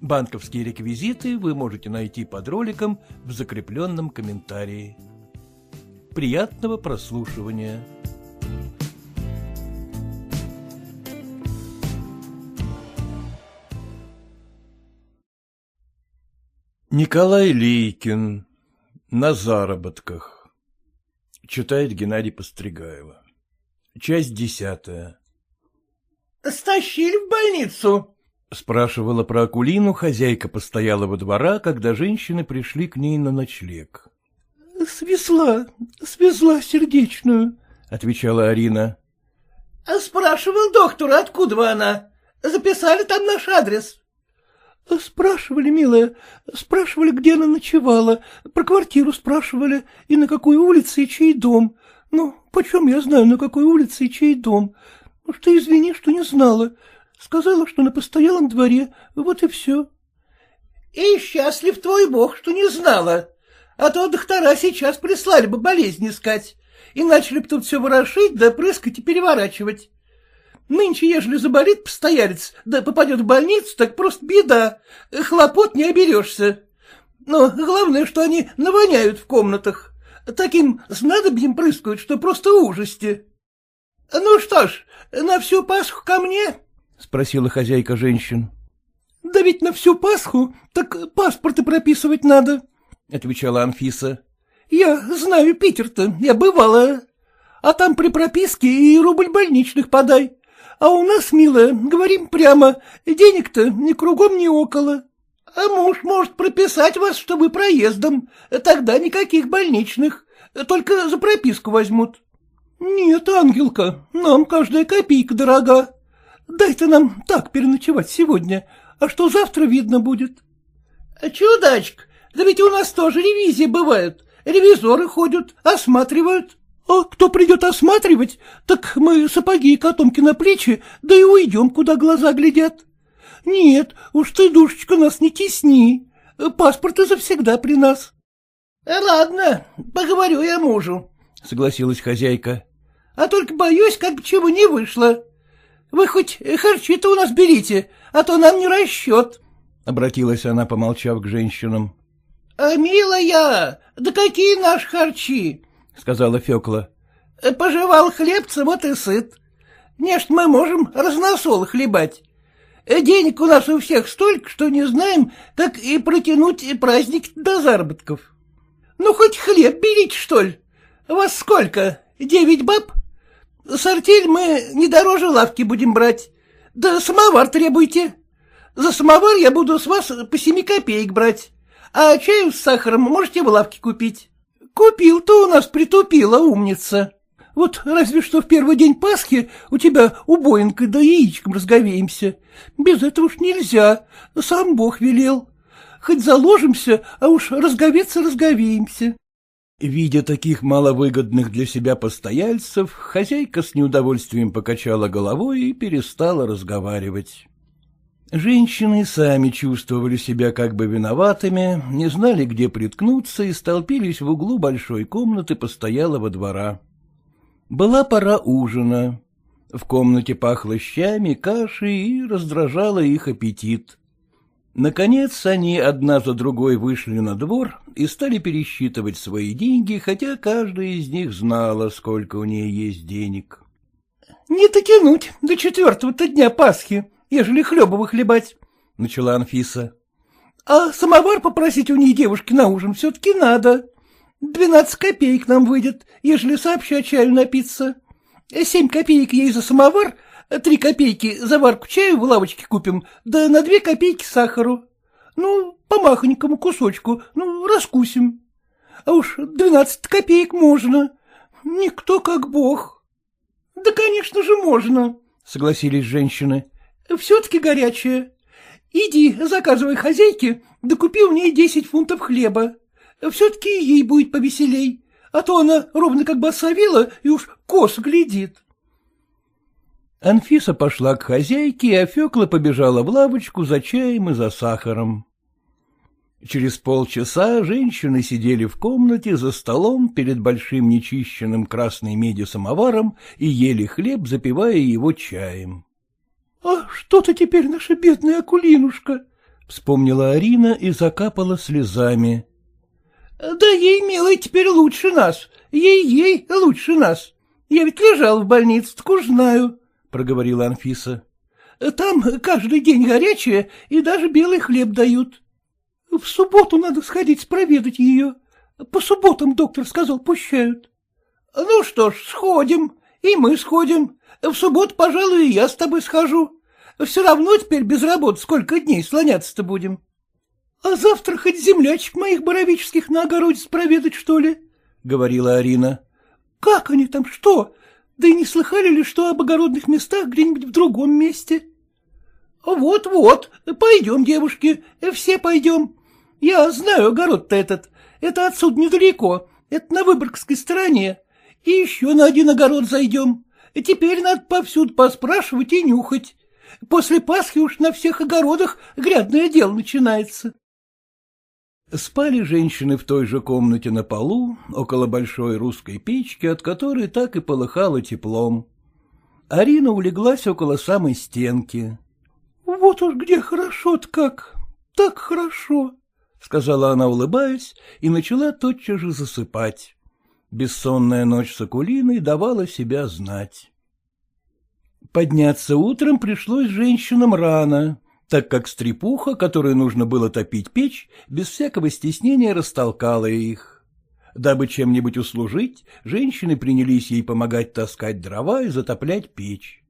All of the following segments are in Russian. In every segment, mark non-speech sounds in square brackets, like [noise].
Банковские реквизиты вы можете найти под роликом в закрепленном комментарии. Приятного прослушивания! Николай Лейкин На заработках Читает Геннадий Постригайло Часть десятая Стащили в больницу? — спрашивала про Акулину хозяйка постоялого двора, когда женщины пришли к ней на ночлег. — Свезла, свезла сердечную, — отвечала Арина. — Спрашивал доктора, откуда она. Записали там наш адрес. — Спрашивали, милая, спрашивали, где она ночевала, про квартиру спрашивали, и на какой улице, и чей дом. Ну, почем я знаю, на какой улице и чей дом? Что извини, что не знала. Сказала, что на постоялом дворе, вот и все. — И счастлив твой бог, что не знала. А то доктора сейчас прислали бы болезнь искать, и начали бы тут все ворошить, да прыскать и переворачивать. Нынче, ежели заболит постоялец, да попадет в больницу, так просто беда, хлопот не оберешься. Но главное, что они навоняют в комнатах. Таким снадобьем прыскают, что просто ужасти. Ну что ж, на всю Пасху ко мне? — спросила хозяйка женщин. — Да ведь на всю Пасху так паспорты прописывать надо, — отвечала Анфиса. — Я знаю Питер-то, я бывала. А там при прописке и рубль больничных подай. А у нас, милая, говорим прямо, денег-то ни кругом, ни около. А муж может прописать вас, чтобы проездом, тогда никаких больничных, только за прописку возьмут. — Нет, ангелка, нам каждая копейка дорога. Дай-то нам так переночевать сегодня, а что завтра видно будет. — Чудачка, да ведь у нас тоже ревизии бывают. Ревизоры ходят, осматривают. — А кто придет осматривать, так мы сапоги и котомки на плечи, да и уйдем, куда глаза глядят. Нет, уж ты, душечка, нас не тесни. Паспорты завсегда при нас. — Ладно, поговорю я мужу, — согласилась хозяйка. — А только боюсь, как бы чего не вышло. Вы хоть харчи-то у нас берите, а то нам не расчет. — обратилась она, помолчав к женщинам. — А, милая, да какие наши харчи? — сказала Фекла. — Пожевал хлебца, вот и сыт. Нечто мы можем разносол хлебать. Денег у нас у всех столько, что не знаем, как и протянуть праздник до заработков. Ну, хоть хлеб берите, что ли. Вас сколько? Девять баб? Сортель мы не дороже лавки будем брать. Да самовар требуйте. За самовар я буду с вас по семи копеек брать, а чаю с сахаром можете в лавке купить. Купил-то у нас притупила умница. Вот разве что в первый день Пасхи у тебя убоинкой да яичком разговеемся. Без этого уж нельзя, сам Бог велел. Хоть заложимся, а уж разговеться разговеемся. Видя таких маловыгодных для себя постояльцев, хозяйка с неудовольствием покачала головой и перестала разговаривать. Женщины сами чувствовали себя как бы виноватыми, не знали, где приткнуться, и столпились в углу большой комнаты постоялого двора. Была пора ужина. В комнате пахло щами, кашей и раздражало их аппетит. Наконец они одна за другой вышли на двор и стали пересчитывать свои деньги, хотя каждая из них знала, сколько у нее есть денег. — Не дотянуть до четвертого-то дня Пасхи, ежели хлеба выхлебать, — начала Анфиса. — А самовар попросить у ней девушки на ужин все-таки надо. Двенадцать копеек нам выйдет, ежели сообща чаю напиться. Семь копеек ей за самовар, Три копейки заварку чаю в лавочке купим, да на две копейки сахару. Ну, по махонькому кусочку, ну, раскусим. А уж двенадцать копеек можно. Никто как бог. Да, конечно же, можно, — согласились женщины. Все-таки горячее. Иди, заказывай хозяйке, да купи у ней десять фунтов хлеба. все-таки ей будет повеселей, а то она ровно как басовила и уж кос глядит. Анфиса пошла к хозяйке, а Фекла побежала в лавочку за чаем и за сахаром. Через полчаса женщины сидели в комнате за столом перед большим нечищенным красной меди самоваром и ели хлеб, запивая его чаем. — А что-то теперь наша бедная Акулинушка? — вспомнила Арина и закапала слезами. — Да ей, милый, теперь лучше нас. Ей-ей лучше нас. Я ведь лежал в больнице, так уж знаю, — проговорила Анфиса. — Там каждый день горячее и даже белый хлеб дают. — В субботу надо сходить спроведать ее. По субботам доктор сказал, пущают. — Ну что ж, сходим, и мы сходим. В субботу, пожалуй, и я с тобой схожу. Все равно теперь без работы сколько дней слоняться-то будем. — А завтра хоть землячек моих боровических на огороде спроведать, что ли? — говорила Арина. — Как они там, что? Да и не слыхали ли, что об огородных местах где-нибудь в другом месте? Вот — Вот-вот, пойдем, девушки, все пойдем. Я знаю огород-то этот. Это отсюда недалеко. Это на Выборгской стороне. И еще на один огород зайдем. Теперь надо повсюду поспрашивать и нюхать. После Пасхи уж на всех огородах грядное дело начинается. Спали женщины в той же комнате на полу, около большой русской печки, от которой так и полыхало теплом. Арина улеглась около самой стенки. — Вот уж где хорошо-то как, так хорошо, — сказала она, улыбаясь, и начала тотчас же засыпать. Бессонная ночь с Акулиной давала себя знать. Подняться утром пришлось женщинам рано, так как стрепуха, которой нужно было топить печь, без всякого стеснения растолкала их. Дабы чем-нибудь услужить, женщины принялись ей помогать таскать дрова и затоплять печь.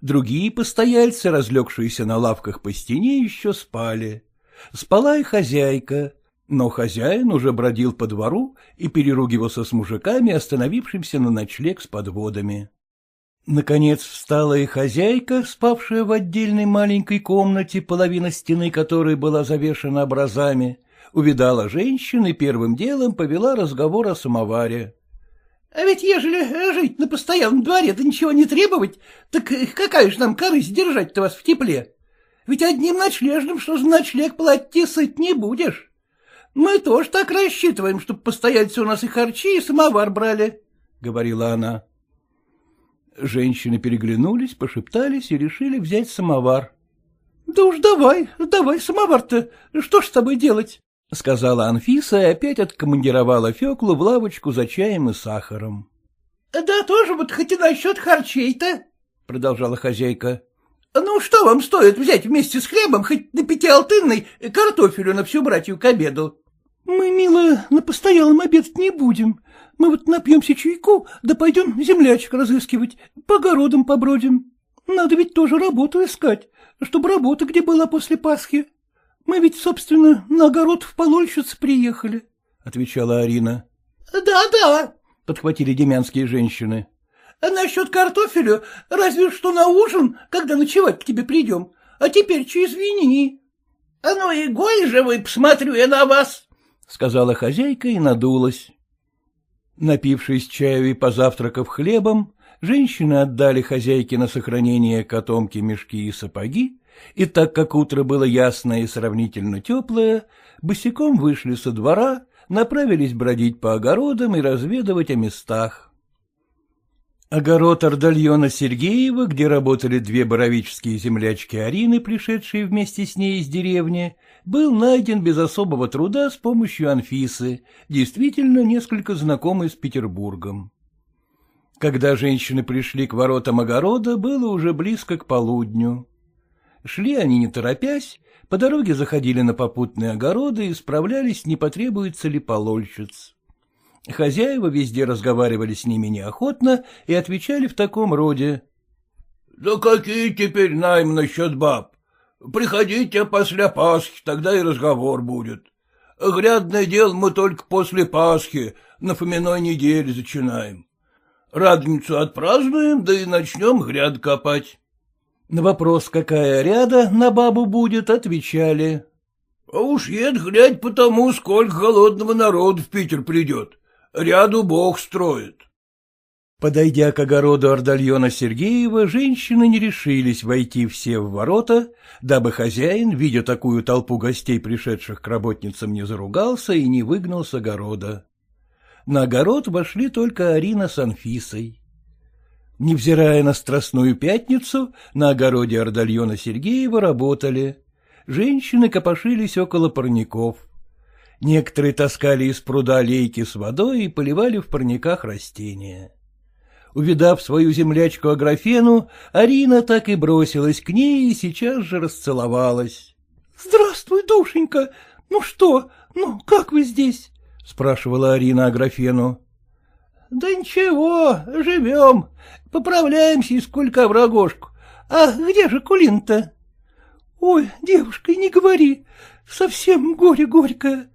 Другие постояльцы, разлегшиеся на лавках по стене, еще спали. Спала и хозяйка, но хозяин уже бродил по двору и переругивался с мужиками, остановившимся на ночлег с подводами. Наконец встала и хозяйка, спавшая в отдельной маленькой комнате, половина стены которой была завешена образами, увидала женщин и первым делом повела разговор о самоваре. — А ведь ежели жить на постоянном дворе, да ничего не требовать, так какая же нам корысть держать-то вас в тепле? Ведь одним ночлежным, что за ночлег платить сыть не будешь. Мы тоже так рассчитываем, чтобы постояльцы у нас и харчи, и самовар брали, — говорила она. Женщины переглянулись, пошептались и решили взять самовар. — Да уж давай, давай самовар-то, что ж с тобой делать? — сказала Анфиса и опять откомандировала Феклу в лавочку за чаем и сахаром. — Да тоже вот хоть и насчет харчей-то, — продолжала хозяйка. — Ну, что вам стоит взять вместе с хлебом хоть на пятиалтынной картофелю на всю братью к обеду? — Мы, милая, на постоялом обедать не будем. Мы вот напьемся чайку, да пойдем землячек разыскивать, по огородам побродим. Надо ведь тоже работу искать, чтобы работа где была после Пасхи. Мы ведь, собственно, на огород в полольщиц приехали, — отвечала Арина. Да, — Да-да, — подхватили демянские женщины. А — Насчет картофеля разве что на ужин, когда ночевать к тебе придем, а теперь че извини. — А ну и голь же вы, посмотрю я на вас, — сказала хозяйка и надулась. Напившись чаю и позавтракав хлебом, женщины отдали хозяйке на сохранение котомки, мешки и сапоги, и так как утро было ясное и сравнительно теплое, босиком вышли со двора, направились бродить по огородам и разведывать о местах. Огород Ордальона Сергеева, где работали две боровические землячки Арины, пришедшие вместе с ней из деревни, был найден без особого труда с помощью Анфисы, действительно несколько знакомой с Петербургом. Когда женщины пришли к воротам огорода, было уже близко к полудню. Шли они не торопясь, по дороге заходили на попутные огороды и справлялись, не потребуется ли полольщиц. Хозяева везде разговаривали с ними неохотно и отвечали в таком роде. — Да какие теперь найм насчет баб? Приходите после Пасхи, тогда и разговор будет. Грядное дело мы только после Пасхи, на Фоминой неделе зачинаем. Радницу отпразднуем, да и начнем гряд копать. На вопрос, какая ряда на бабу будет, отвечали. А уж ед глядь потому, сколько голодного народа в Питер придет. Ряду бог строит. Подойдя к огороду Ордальона Сергеева, женщины не решились войти все в ворота, дабы хозяин, видя такую толпу гостей, пришедших к работницам, не заругался и не выгнал с огорода. На огород вошли только Арина с Анфисой. Невзирая на Страстную Пятницу, на огороде Ордальона Сергеева работали. Женщины копошились около парников. Некоторые таскали из пруда лейки с водой и поливали в парниках растения. Увидав свою землячку Аграфену, Арина так и бросилась к ней и сейчас же расцеловалась. — Здравствуй, душенька! Ну что, ну как вы здесь? — спрашивала Арина Аграфену. — Да ничего, живем, поправляемся из кулька в рогожку. А где же Кулин-то? — Ой, девушка, не говори, совсем горе горькое.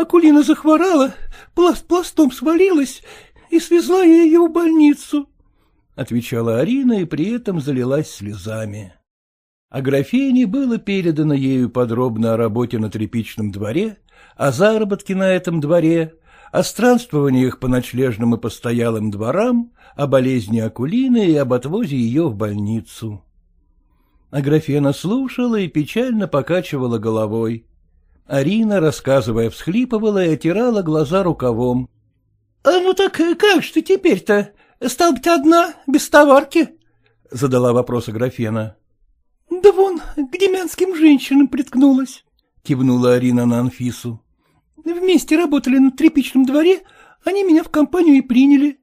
Акулина захворала, пласт пластом свалилась, и свезла я ее в больницу, — отвечала Арина и при этом залилась слезами. А графине было передано ею подробно о работе на тряпичном дворе, о заработке на этом дворе, о странствованиях по ночлежным и постоялым дворам, о болезни Акулины и об отвозе ее в больницу. Аграфена слушала и печально покачивала головой. Арина, рассказывая, всхлипывала и отирала глаза рукавом. — А ну так как же ты теперь-то? Стал быть, одна, без товарки? — задала вопрос Аграфена. — Да вон, к демянским женщинам приткнулась, — кивнула Арина на Анфису. — Вместе работали на тряпичном дворе, они меня в компанию и приняли.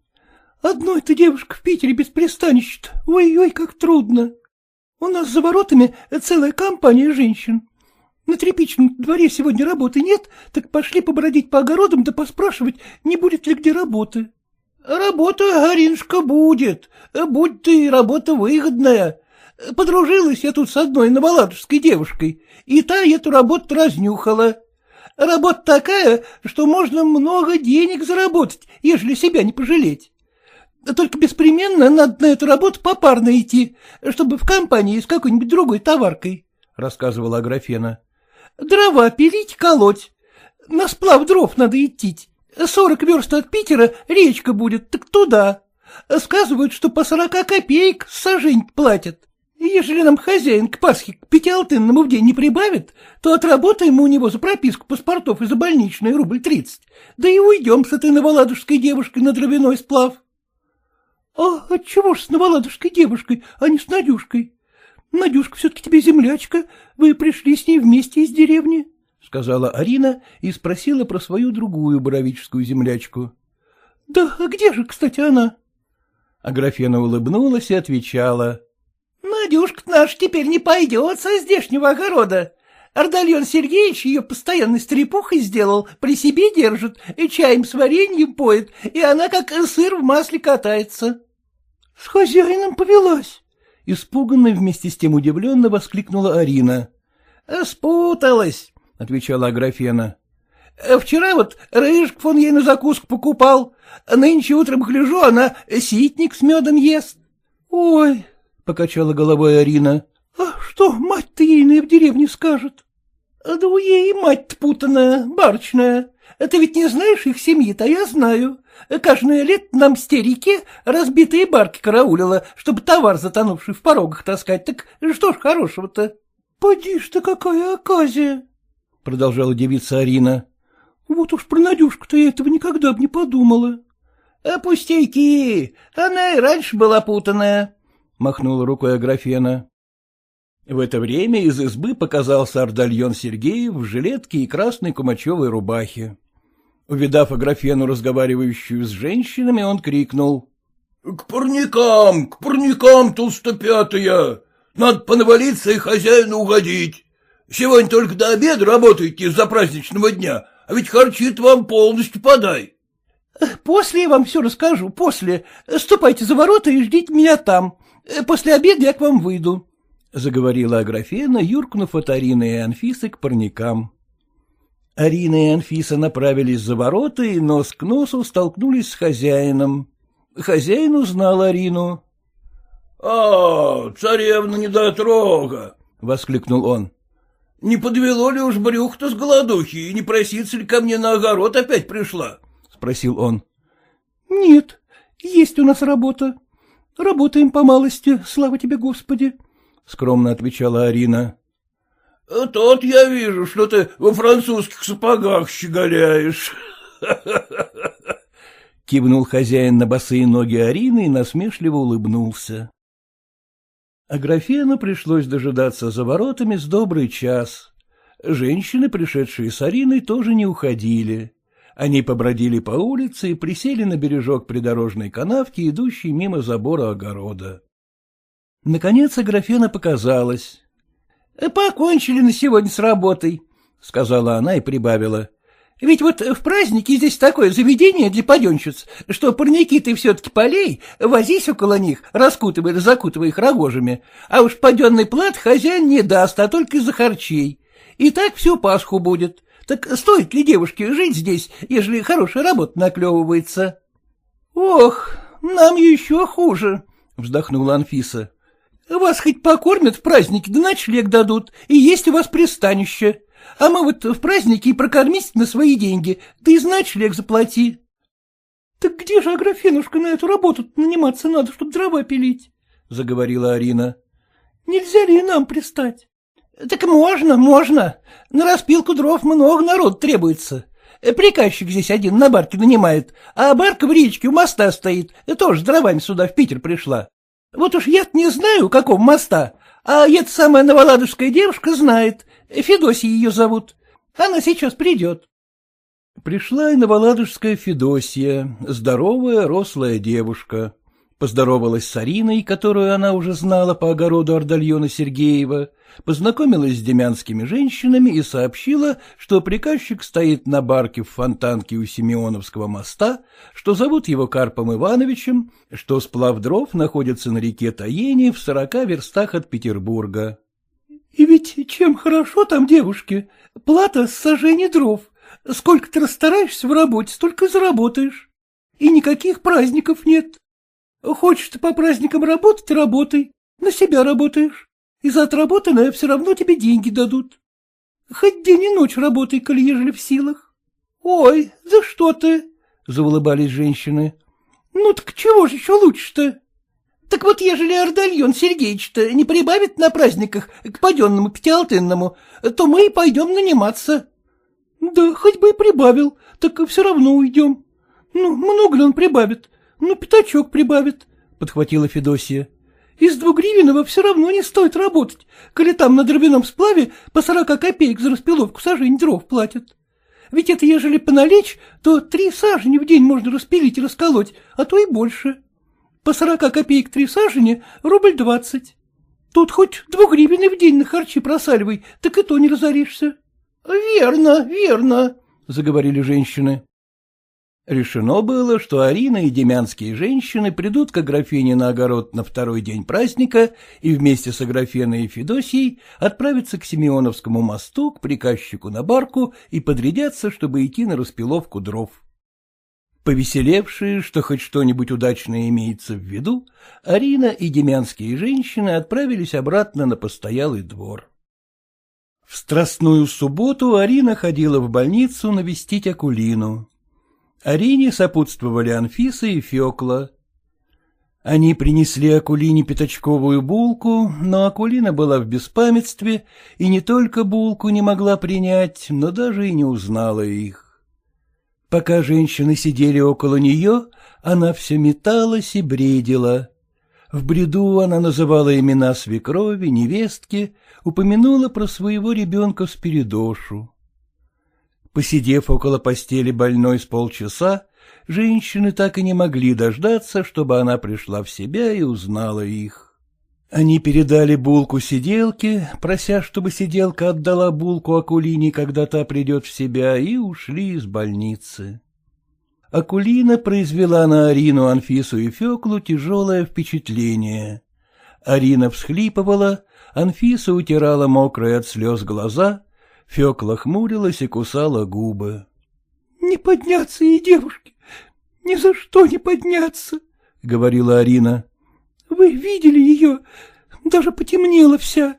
Одной-то девушка в Питере без пристанища ой-ой, как трудно. У нас за воротами целая компания женщин. На тряпичном дворе сегодня работы нет, так пошли побродить по огородам да поспрашивать, не будет ли где работы. — Работа, Аринушка, будет. Будь ты работа выгодная. Подружилась я тут с одной новоладожской девушкой, и та эту работу разнюхала. Работа такая, что можно много денег заработать, ежели себя не пожалеть. Только беспременно надо на эту работу попарно идти, чтобы в компании с какой-нибудь другой товаркой, — рассказывала Аграфена. Дрова пилить, колоть. На сплав дров надо идти. Сорок верст от Питера речка будет, так туда. Сказывают, что по сорока копеек сажень платят. Ежели нам хозяин к Пасхе к пятиалтынному в день не прибавит, то отработаем у него за прописку паспортов и за больничный рубль тридцать, да и уйдем с этой новоладожской девушкой на дровяной сплав. — А отчего ж с новоладожской девушкой, а не с Надюшкой? Надюшка все-таки тебе землячка, вы пришли с ней вместе из деревни, — сказала Арина и спросила про свою другую боровическую землячку. — Да где же, кстати, она? Аграфена улыбнулась и отвечала. — Надюшка наша теперь не пойдет со здешнего огорода. Ардальон Сергеевич ее постоянной стрепухой сделал, при себе держит, и чаем с вареньем поет, и она как сыр в масле катается. — С хозяином повелась. Испуганно вместе с тем удивленно воскликнула Арина. — Спуталась, — отвечала Аграфена. — Вчера вот рыжк фон ей на закуску покупал, а нынче утром гляжу, она ситник с медом ест. — Ой, — покачала головой Арина, — а что мать-то ейная в деревне скажет? — Да у ей мать-то путанная, барочная. Ты ведь не знаешь их семьи-то, я знаю. Каждое лет нам с реке разбитые барки караулила, чтобы товар, затонувший в порогах, таскать. Так что ж хорошего-то? — Поди ж ты, какая оказия! — продолжала девица Арина. — Вот уж про Надюшку-то я этого никогда бы не подумала. — Пустяки, она и раньше была путанная, — махнула рукой Аграфена. В это время из избы показался Ардальон Сергеев в жилетке и красной кумачевой рубахе. Увидав Аграфену, разговаривающую с женщинами, он крикнул. — К парникам, к парникам, толстопятая! Надо понавалиться и хозяину угодить. Сегодня только до обеда работаете из-за праздничного дня, а ведь харчит вам полностью подай. — После я вам все расскажу, после. Ступайте за ворота и ждите меня там. После обеда я к вам выйду, — заговорила Аграфена, юркнув от Арины и Анфисы к парникам. Арина и Анфиса направились за ворота и нос к носу столкнулись с хозяином. Хозяин узнал Арину. — А, царевна недотрога! — воскликнул он. Не подвело ли уж брюх-то с голодухи, и не проситься ли ко мне на огород опять пришла? — спросил он. — Нет, есть у нас работа. Работаем по малости, слава тебе, Господи, — скромно отвечала Арина. — Тот я вижу, что ты во французских сапогах щеголяешь. [laughs] Кивнул хозяин на босые ноги Арины и насмешливо улыбнулся. Аграфену пришлось дожидаться за воротами с добрый час. Женщины, пришедшие с Ариной, тоже не уходили. Они побродили по улице и присели на бережок придорожной канавки, идущей мимо забора огорода. Наконец Аграфена показалась. — Покончили на сегодня с работой, — сказала она и прибавила. — Ведь вот в празднике здесь такое заведение для паденщиц, что парники ты все-таки полей, возись около них, раскутывая да закутывая их рогожами, а уж паденный плат хозяин не даст, а только из-за харчей. И так всю Пасху будет. Так стоит ли девушке жить здесь, ежели хорошая работа наклевывается? — Ох, нам еще хуже, — вздохнула Анфиса. Вас хоть покормят в празднике, да ночлег дадут, и есть у вас пристанище. А мы вот в празднике и прокормись на свои деньги, да и ночлег заплати. — Так где же, Аграфенушка, на эту работу наниматься надо, чтобы дрова пилить? — заговорила Арина. — Нельзя ли и нам пристать? — Так можно, можно. На распилку дров много народ требуется. Приказчик здесь один на барке нанимает, а барка в речке у моста стоит, тоже дровами сюда в Питер пришла. Вот уж я не знаю, какого моста, а эта самая новоладожская девушка знает. Федосия ее зовут. Она сейчас придет. Пришла и новоладожская Федосия, здоровая, рослая девушка. Поздоровалась с Ариной, которую она уже знала по огороду Ордальона Сергеева, познакомилась с демянскими женщинами и сообщила, что приказчик стоит на барке в фонтанке у Симеоновского моста, что зовут его Карпом Ивановичем, что сплав дров находится на реке Таени в сорока верстах от Петербурга. — И ведь чем хорошо там девушки? Плата с сожжения дров. Сколько ты расстараешься в работе, столько заработаешь. И никаких праздников нет. Хочешь ты по праздникам работать — работай, на себя работаешь и за отработанное все равно тебе деньги дадут. Хоть день и ночь работай, коли ежели в силах. — Ой, за что ты? — заулыбались женщины. — Ну так чего же еще лучше-то? Так вот, ежели Ордальон Сергеевич-то не прибавит на праздниках к паденному пятиалтынному, то мы и пойдем наниматься. — Да хоть бы и прибавил, так все равно уйдем. Ну, много ли он прибавит? Ну, пятачок прибавит, — подхватила Федосия. Из двугривенного все равно не стоит работать, коли там на дровяном сплаве по сорока копеек за распиловку сажень дров платят. Ведь это ежели поналечь, то три сажени в день можно распилить и расколоть, а то и больше. По сорока копеек три сажени — рубль двадцать. Тут хоть двугривенный в день на харчи просаливай, так и то не разоришься. — Верно, верно, — заговорили женщины. Решено было, что Арина и демянские женщины придут к Аграфене на огород на второй день праздника и вместе с Аграфеной и Федосией отправятся к Симеоновскому мосту, к приказчику на барку и подрядятся, чтобы идти на распиловку дров. Повеселевшие, что хоть что-нибудь удачное имеется в виду, Арина и демянские женщины отправились обратно на постоялый двор. В страстную субботу Арина ходила в больницу навестить Акулину. Арине сопутствовали Анфиса и Фекла. Они принесли Акулине пятачковую булку, но Акулина была в беспамятстве и не только булку не могла принять, но даже и не узнала их. Пока женщины сидели около нее, она все металась и бредила. В бреду она называла имена свекрови, невестки, упомянула про своего ребенка Спиридошу. Посидев около постели больной с полчаса, женщины так и не могли дождаться, чтобы она пришла в себя и узнала их. Они передали булку сиделке, прося, чтобы сиделка отдала булку Акулине, когда та придет в себя, и ушли из больницы. Акулина произвела на Арину, Анфису и Феклу тяжелое впечатление. Арина всхлипывала, Анфиса утирала мокрые от слез глаза, Фекла хмурилась и кусала губы. — Не подняться ей, девушки, ни за что не подняться, — говорила Арина. — Вы видели ее, даже потемнела вся.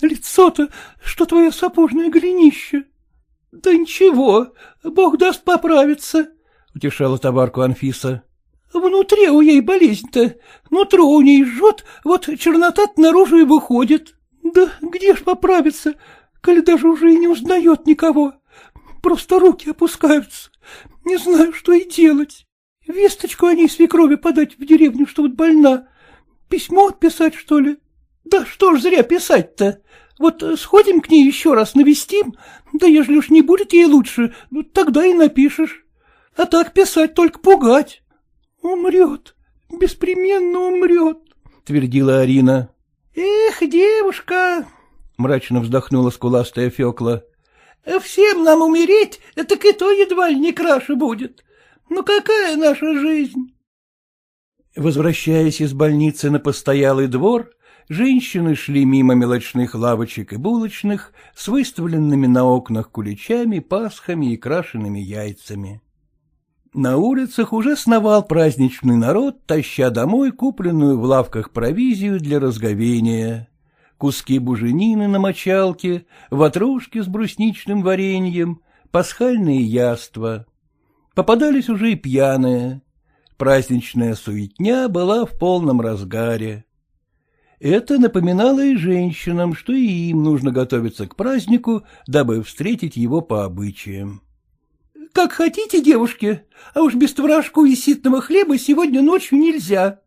Лицо-то, что твое сапожное голенище. — Да ничего, бог даст поправиться, — утешала товарку Анфиса. — Внутри у ей болезнь-то, нутро у ней жжет, вот чернота наружу и выходит. Да где ж поправиться, коли даже уже и не узнает никого. Просто руки опускаются. Не знаю, что и делать. Весточку о ней свекрови подать в деревню, что вот больна. Письмо отписать, что ли? Да что ж зря писать-то. Вот сходим к ней еще раз навестим, да ежели уж не будет ей лучше, тогда и напишешь. А так писать только пугать. Умрет, беспременно умрет, — твердила Арина. — Эх, девушка, — мрачно вздохнула скуластая Фекла, — всем нам умереть, так и то едва ли не краше будет. Ну какая наша жизнь? Возвращаясь из больницы на постоялый двор, женщины шли мимо мелочных лавочек и булочных с выставленными на окнах куличами, пасхами и крашенными яйцами. На улицах уже сновал праздничный народ, таща домой купленную в лавках провизию для разговения. Куски буженины на мочалке, ватрушки с брусничным вареньем, пасхальные яства. Попадались уже и пьяные. Праздничная суетня была в полном разгаре. Это напоминало и женщинам, что и им нужно готовиться к празднику, дабы встретить его по обычаям. — Как хотите, девушки, а уж без творожку и ситного хлеба сегодня ночью нельзя.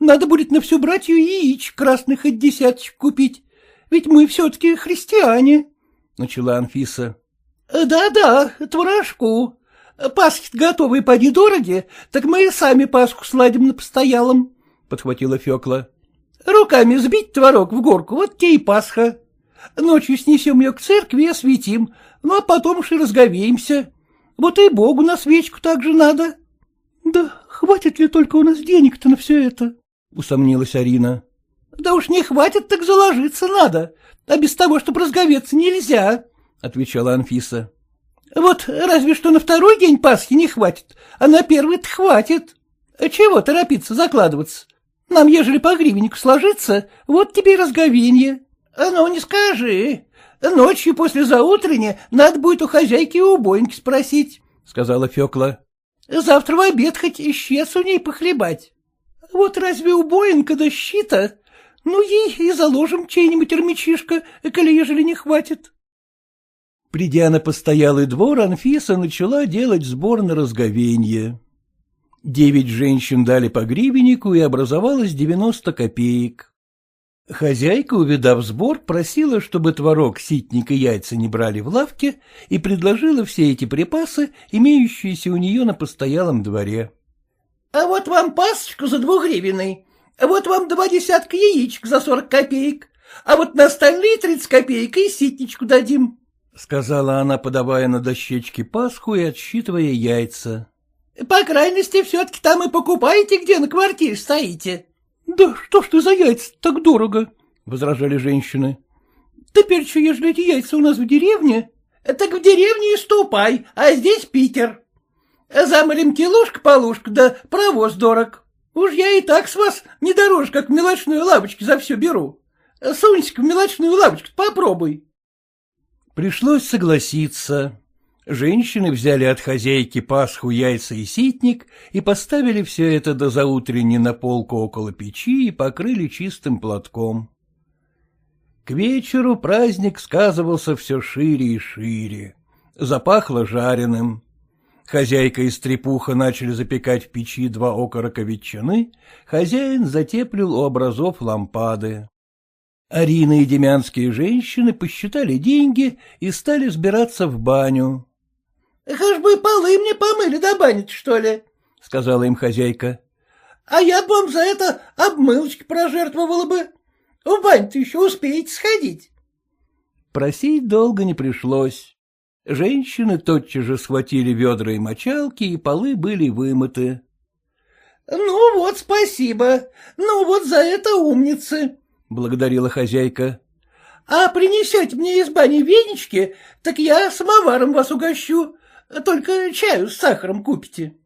Надо будет на всю братью яиц красных хоть десяточек купить, ведь мы все-таки христиане, — начала Анфиса. «Да — Да-да, творожку. Пасхи готовые поди дороги, так мы и сами Пасху сладим на постоялом, — подхватила Фекла. — Руками сбить творог в горку, вот те и Пасха. Ночью снесем ее к церкви и осветим, ну а потом уж и разговеемся. Вот и Богу на свечку так же надо. — Да хватит ли только у нас денег-то на все это? — усомнилась Арина. — Да уж не хватит, так заложиться надо, а без того, чтобы разговеться, нельзя, — отвечала Анфиса. Вот разве что на второй день Пасхи не хватит, а на первый-то хватит. Чего торопиться закладываться? Нам, ежели по гривеннику сложиться, вот тебе и разговенье. Ну, не скажи. Ночью после заутренне надо будет у хозяйки и убойники спросить, — сказала Фекла. Завтра в обед хоть исчез у ней похлебать. Вот разве убоинка да щита? Ну, ей и заложим чей-нибудь армячишко, коли ежели не хватит. Придя на постоялый двор, Анфиса начала делать сбор на разговенье. Девять женщин дали по гривеннику, и образовалось девяносто копеек. Хозяйка, увидав сбор, просила, чтобы творог, ситник и яйца не брали в лавке, и предложила все эти припасы, имеющиеся у нее на постоялом дворе. — А вот вам пасочку за двугривенный, а вот вам два десятка яичек за сорок копеек, а вот на остальные тридцать копеек и ситничку дадим. — сказала она, подавая на дощечке Пасху и отсчитывая яйца. — По крайности, все-таки там и покупаете, где на квартире стоите. — Да что ж ты за яйца так дорого? — возражали женщины. — Теперь что, ежели эти яйца у нас в деревне? — Так в деревне и ступай, а здесь Питер. Замолим килушка-полушка, да провоз дорог. Уж я и так с вас не дороже, как в мелочную лавочку за все беру. Сунься-ка в мелочную лавочку, попробуй. Пришлось согласиться. Женщины взяли от хозяйки пасху, яйца и ситник и поставили все это до заутренней на полку около печи и покрыли чистым платком. К вечеру праздник сказывался все шире и шире. Запахло жареным. Хозяйка и стрепуха начали запекать в печи два окорока ветчины, хозяин затеплил у образов лампады. Арина и демянские женщины посчитали деньги и стали сбираться в баню. — Хоть бы полы мне помыли до бани что ли? — сказала им хозяйка. — А я бы вам за это обмылочки прожертвовала бы. В бань-то еще успеете сходить. Просить долго не пришлось. Женщины тотчас же схватили ведра и мочалки, и полы были вымыты. — Ну вот, спасибо. Ну вот за это умницы, — благодарила хозяйка. — А принесете мне из бани венички, так я самоваром вас угощу, только чаю с сахаром купите.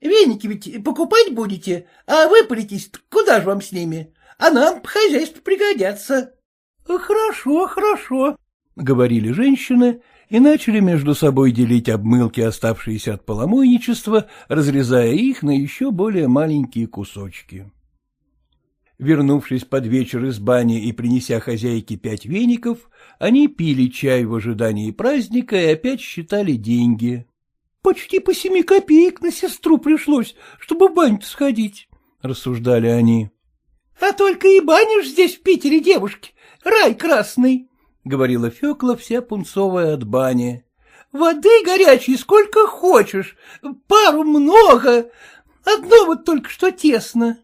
Веники ведь покупать будете, а выпаритесь, куда же вам с ними? А нам по хозяйству пригодятся. — Хорошо, хорошо, — говорили женщины и начали между собой делить обмылки, оставшиеся от поломойничества, разрезая их на еще более маленькие кусочки. Вернувшись под вечер из бани и принеся хозяйке пять веников, они пили чай в ожидании праздника и опять считали деньги. — Почти по семи копеек на сестру пришлось, чтобы в баню сходить, — рассуждали они. — А только и банишь здесь в Питере, девушки, рай красный, — говорила Фекла, вся пунцовая от бани. — Воды горячей сколько хочешь, пару много, одно вот только что тесно.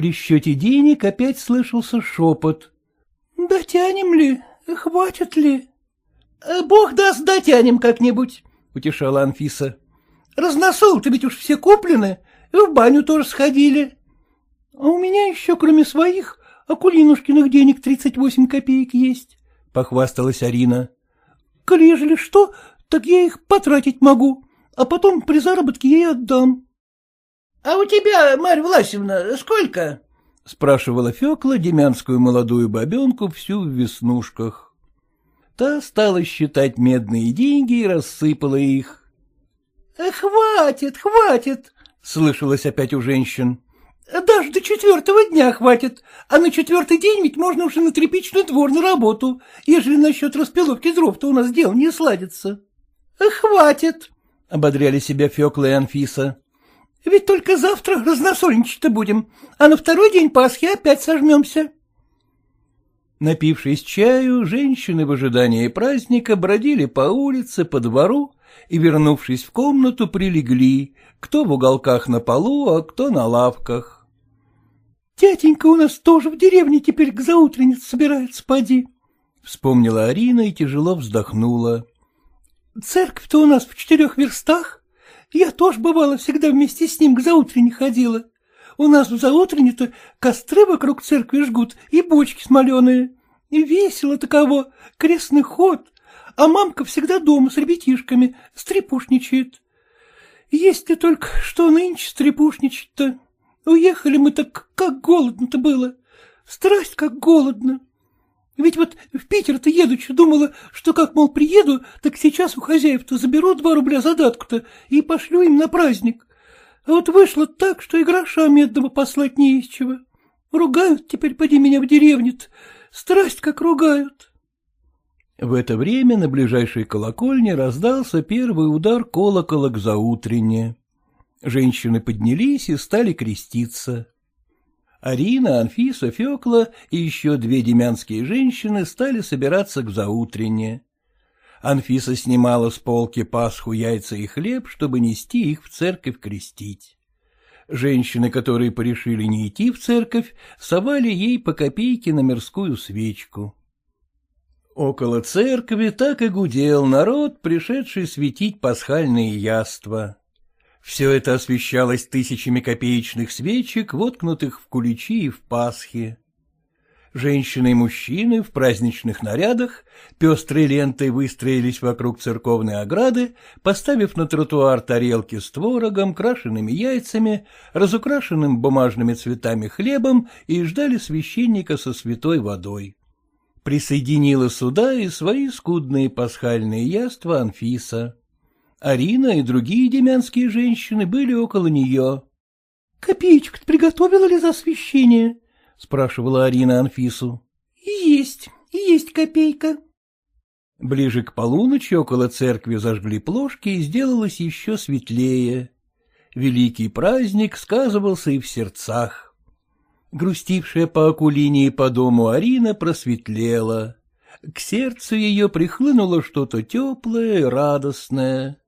При счете денег опять слышался шепот. — Дотянем ли? Хватит ли? — Бог даст, дотянем как-нибудь, — утешала Анфиса. — Разносол-то ведь уж все куплены, в баню тоже сходили. А у меня еще, кроме своих, Акулинушкиных денег тридцать восемь копеек есть, — похвасталась Арина. — Коли ежели что, так я их потратить могу, а потом при заработке я и отдам. — А у тебя, Марья Власевна, сколько? — спрашивала Фекла демянскую молодую бабенку всю в веснушках. Та стала считать медные деньги и рассыпала их. «Э, — Хватит, хватит, — слышалось опять у женщин. — Даже до четвертого дня хватит, а на четвертый день ведь можно уже на тряпичный двор на работу, ежели насчет распиловки дров-то у нас дело не сладится. «Э, — Хватит, — ободряли себя Фекла и Анфиса. Ведь только завтра разносольничать-то будем, а на второй день Пасхи опять сожмемся. Напившись чаю, женщины в ожидании праздника бродили по улице, по двору и, вернувшись в комнату, прилегли, кто в уголках на полу, а кто на лавках. — Тятенька у нас тоже в деревне теперь к заутреннице собирается, поди, — вспомнила Арина и тяжело вздохнула. — Церковь-то у нас в четырех верстах, я тоже, бывало, всегда вместе с ним к заутрене ходила. У нас в заутрене-то костры вокруг церкви жгут и бочки смоленые. И весело таково, крестный ход. А мамка всегда дома с ребятишками, стрепушничает. Есть ли только что нынче стрепушничать-то? Уехали мы так, как голодно-то было. Страсть, как голодно. Ведь вот в Питер-то едучи думала, что как, мол, приеду, так сейчас у хозяев-то заберу два рубля задатку-то и пошлю им на праздник. А вот вышло так, что и гроша медного послать не из чего. Ругают теперь, поди меня в деревне -то. Страсть как ругают. В это время на ближайшей колокольне раздался первый удар колокола к заутренне. Женщины поднялись и стали креститься. Арина, Анфиса, Фекла и еще две демянские женщины стали собираться к заутренне. Анфиса снимала с полки пасху, яйца и хлеб, чтобы нести их в церковь крестить. Женщины, которые порешили не идти в церковь, совали ей по копейке на мирскую свечку. Около церкви так и гудел народ, пришедший светить пасхальные яства. Все это освещалось тысячами копеечных свечек, воткнутых в куличи и в пасхи. Женщины и мужчины в праздничных нарядах пестрой лентой выстроились вокруг церковной ограды, поставив на тротуар тарелки с творогом, крашенными яйцами, разукрашенным бумажными цветами хлебом и ждали священника со святой водой. Присоединила сюда и свои скудные пасхальные яства Анфиса. Арина и другие демянские женщины были около нее. — Копеечку приготовила ли за освещение? — спрашивала Арина Анфису. — Есть, есть копейка. Ближе к полуночи около церкви зажгли плошки и сделалось еще светлее. Великий праздник сказывался и в сердцах. Грустившая по Акулине и по дому Арина просветлела. К сердцу ее прихлынуло что-то теплое и радостное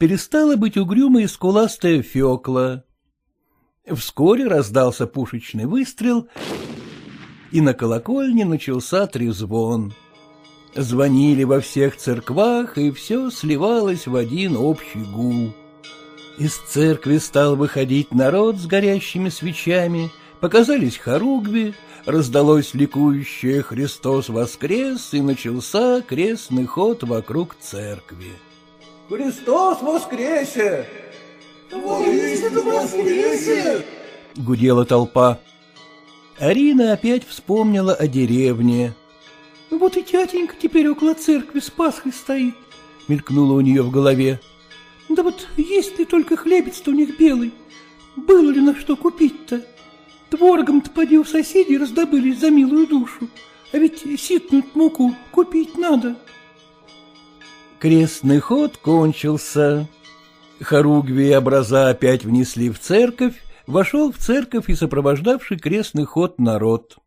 перестала быть угрюмой и скуластая Фекла. Вскоре раздался пушечный выстрел, и на колокольне начался трезвон. Звонили во всех церквах, и все сливалось в один общий гул. Из церкви стал выходить народ с горящими свечами, показались хоругви, раздалось ликующее «Христос воскрес» и начался крестный ход вокруг церкви. Христос воскресе! Воистину воскресе! Гудела толпа. Арина опять вспомнила о деревне. — Вот и тятенька теперь около церкви с Пасхой стоит, — мелькнуло у нее в голове. — Да вот есть ли только хлебец-то у них белый? Было ли на что купить-то? Творогом-то поди у соседей раздобылись за милую душу, а ведь ситную муку купить надо. Крестный ход кончился. Хоругви и образа опять внесли в церковь, вошел в церковь и сопровождавший крестный ход народ.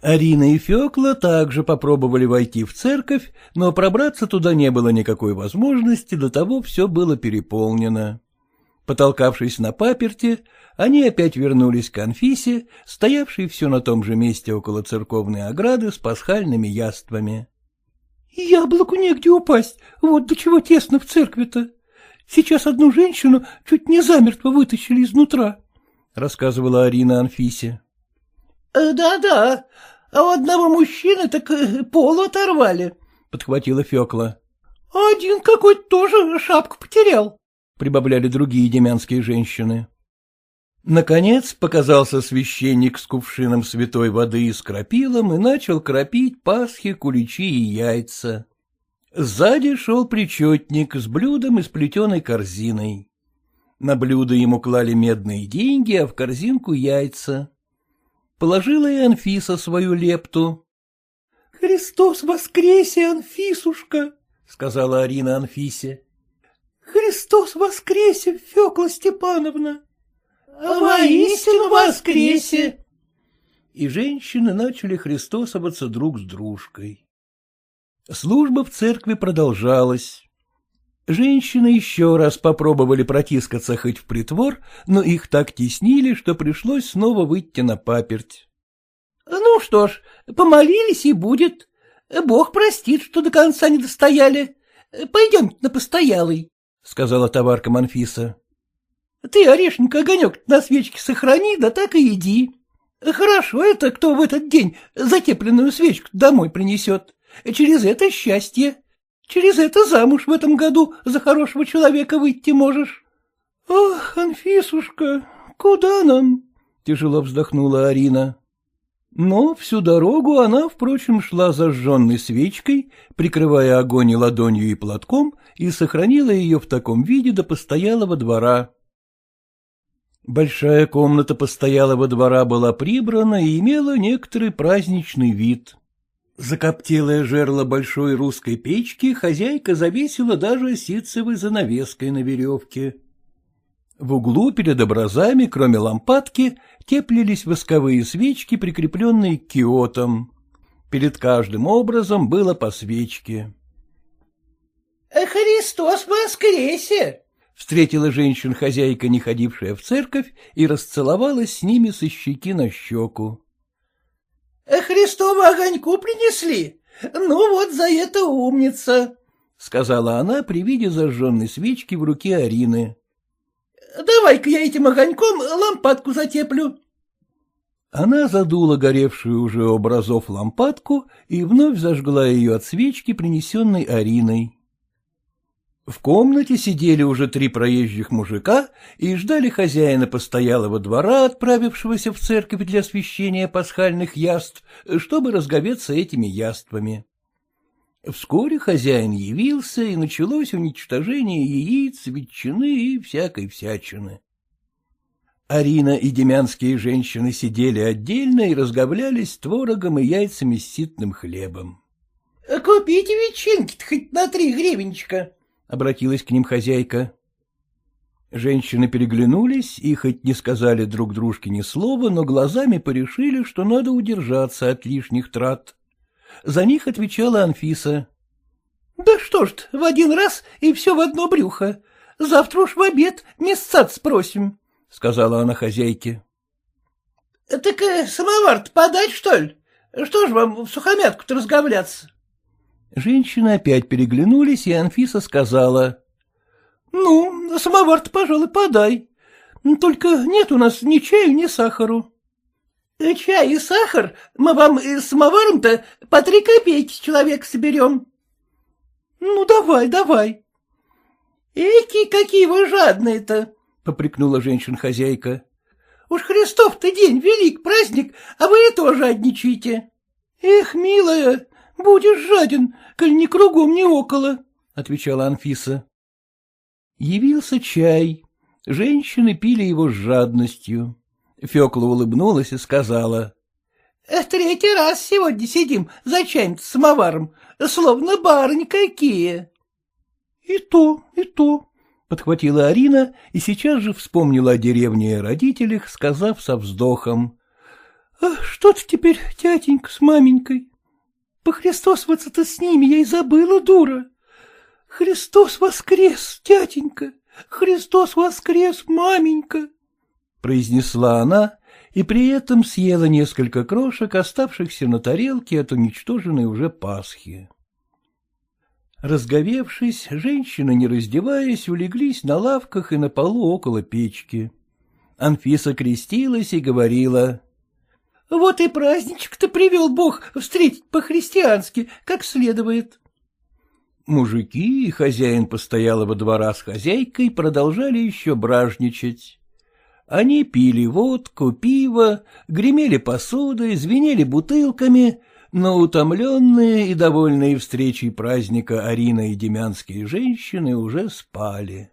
Арина и Фекла также попробовали войти в церковь, но пробраться туда не было никакой возможности, до того все было переполнено. Потолкавшись на паперте, они опять вернулись к Анфисе, стоявшей все на том же месте около церковной ограды с пасхальными яствами. — Яблоку негде упасть, вот до чего тесно в церкви-то. Сейчас одну женщину чуть не замертво вытащили изнутра, — рассказывала Арина Анфисе. «Э, да — а у одного мужчины так э, пол оторвали, — подхватила Фекла. — Один какой-то тоже шапку потерял, — прибавляли другие демянские женщины. Наконец показался священник с кувшином святой воды и с крапилом и начал кропить пасхи, куличи и яйца. Сзади шел причетник с блюдом и с плетеной корзиной. На блюдо ему клали медные деньги, а в корзинку яйца. Положила и Анфиса свою лепту. — Христос воскресе, Анфисушка! — сказала Арина Анфисе. Христос воскресе, Фекла Степановна! — Воистину воскресе! И женщины начали христосоваться друг с дружкой. Служба в церкви продолжалась. Женщины еще раз попробовали протискаться хоть в притвор, но их так теснили, что пришлось снова выйти на паперть. — Ну что ж, помолились и будет. Бог простит, что до конца не достояли. Пойдем на постоялый. — сказала товарка Манфиса. — Ты, орешник, огонек на свечке сохрани, да так и иди. Хорошо это, кто в этот день затепленную свечку домой принесет. Через это счастье. Через это замуж в этом году за хорошего человека выйти можешь. — Ах, Анфисушка, куда нам? — тяжело вздохнула Арина. Но всю дорогу она, впрочем, шла зажженной свечкой, прикрывая огонь ладонью и платком, и сохранила ее в таком виде до постоялого двора. Большая комната постоялого двора была прибрана и имела некоторый праздничный вид. Закоптелое жерло большой русской печки хозяйка завесила даже ситцевой занавеской на веревке. В углу перед образами, кроме лампадки, теплились восковые свечки, прикрепленные к киотам. Перед каждым образом было по свечке. «Э, — Христос воскресе! — встретила женщин-хозяйка, не ходившая в церковь, и расцеловалась с ними со щеки на щеку. «Э, — Христову огоньку принесли? Ну вот за это умница! — сказала она при виде зажженной свечки в руке Арины. Давай-ка я этим огоньком лампадку затеплю. Она задула горевшую уже образов лампадку и вновь зажгла ее от свечки, принесенной Ариной. В комнате сидели уже три проезжих мужика и ждали хозяина постоялого двора, отправившегося в церковь для освящения пасхальных яств, чтобы разговеться этими яствами. Вскоре хозяин явился, и началось уничтожение яиц, ветчины и всякой всячины. Арина и демянские женщины сидели отдельно и разговлялись творогом и яйцами с ситным хлебом. — Купите ветчинки хоть на три гривенчика, — обратилась к ним хозяйка. Женщины переглянулись и хоть не сказали друг дружке ни слова, но глазами порешили, что надо удержаться от лишних трат. За них отвечала Анфиса. — Да что ж в один раз и все в одно брюхо. Завтра уж в обед месяц спросим, — сказала она хозяйке. — Так э, самовар подать, что ли? Что ж вам в сухомятку-то разговляться? Женщины опять переглянулись, и Анфиса сказала. — Ну, самовар-то, пожалуй, подай. Только нет у нас ни чаю, ни сахару. Э, — Чай и сахар мы вам с самоваром-то по три копейки человек соберем. — Ну, давай, давай. — Эки, какие вы жадные-то, — попрекнула женщин-хозяйка. — Уж Христов-то день, велик праздник, а вы и тоже жадничаете. — Эх, милая, будешь жаден, коль ни кругом, ни около, — отвечала Анфиса. Явился чай. Женщины пили его с жадностью. Фекла улыбнулась и сказала. «Э, — Третий раз сегодня сидим за чаем с самоваром, словно барыни какие. — И то, и то, — подхватила Арина и сейчас же вспомнила о деревне и родителях, сказав со вздохом. — А что ты теперь, тятенька, с маменькой? Похристосваться-то с ними я и забыла, дура. Христос воскрес, тятенька, Христос воскрес, маменька, — произнесла она и при этом съела несколько крошек, оставшихся на тарелке от уничтоженной уже Пасхи. Разговевшись, женщины, не раздеваясь, улеглись на лавках и на полу около печки. Анфиса крестилась и говорила. — Вот и праздничек-то привел Бог встретить по-христиански, как следует. Мужики и хозяин постоялого двора с хозяйкой продолжали еще бражничать. Они пили водку, пиво, гремели посудой, звенели бутылками — но утомленные и довольные встречей праздника Арина и демянские женщины уже спали.